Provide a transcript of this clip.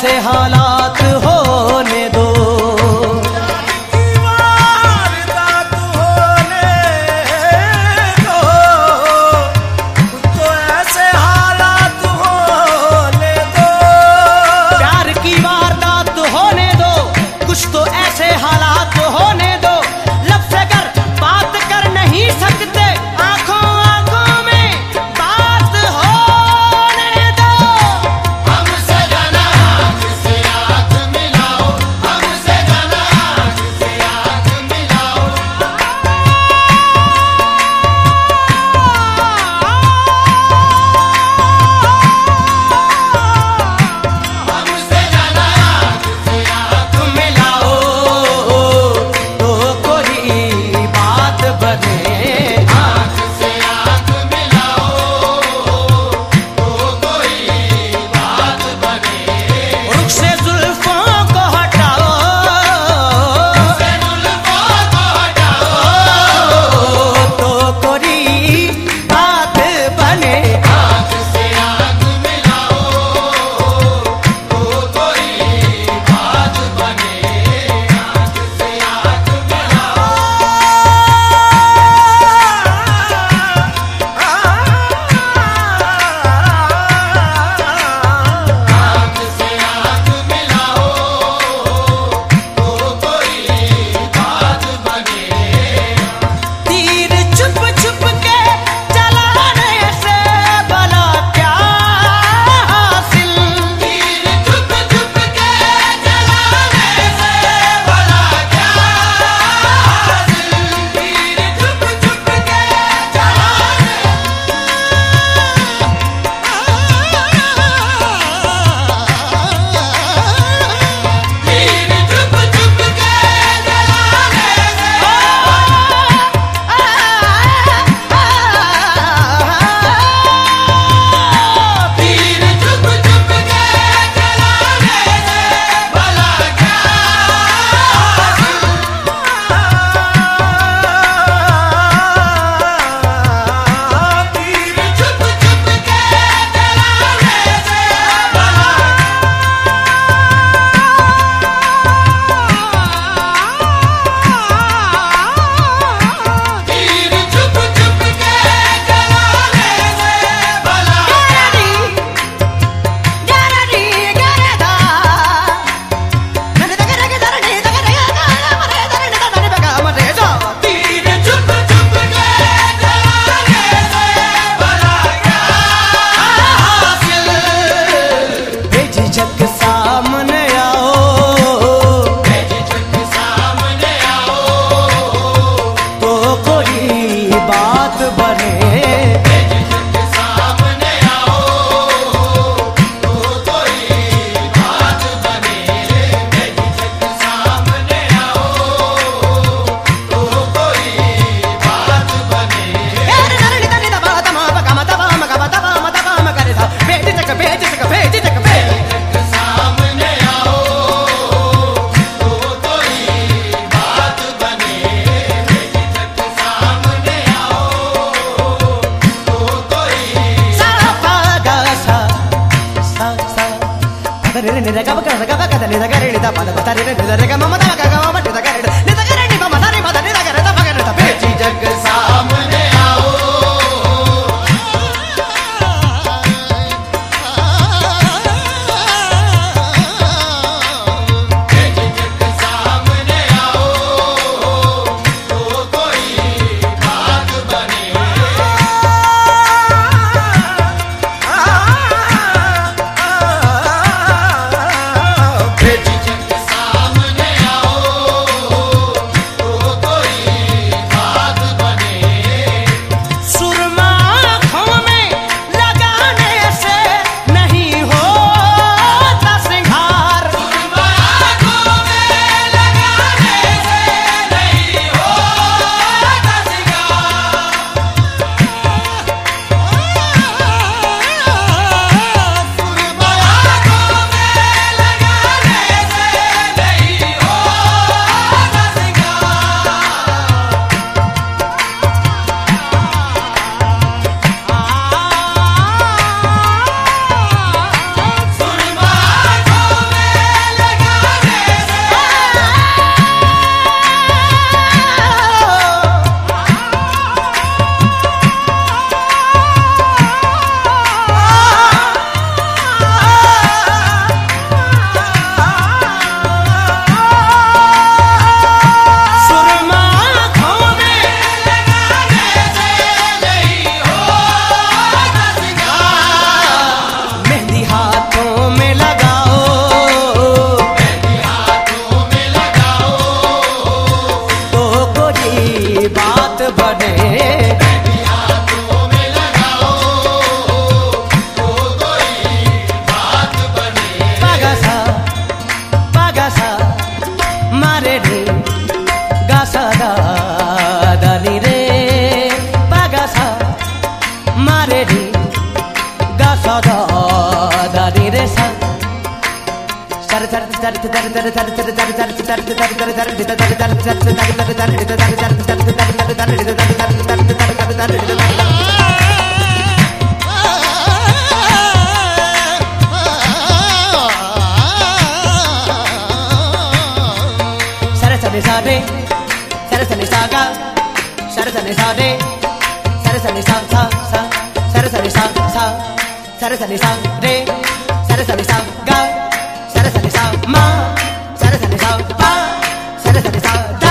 दो कुछ నిదగరి నిద పద పద నిదరిగ మమ re re ga sa da da re re sa tar tar tar tar tar tar tar tar tar tar tar tar tar tar tar tar tar tar tar సరసని సా సా. సరసని సా రే. సరసని సా గా. సరసని సా మా. సరసని సా పా. సరసని సా